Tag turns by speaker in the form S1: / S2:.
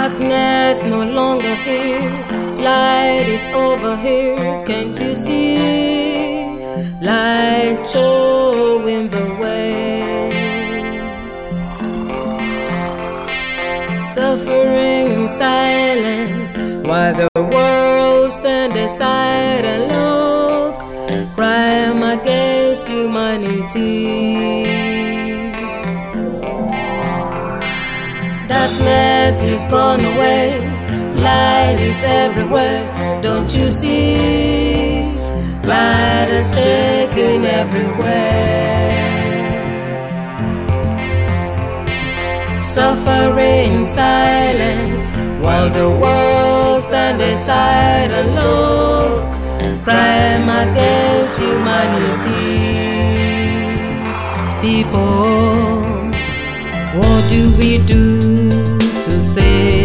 S1: Darkness no longer here, light is over here. Can't you see? Light showing the way. Suffering in silence while the world stands aside and look. Crime against humanity. Darkness is gone away, light is everywhere. Don't you see? Light is taken everywhere. Suffering in silence while the world stands aside and look. Crime against humanity. People, what do we do? to say.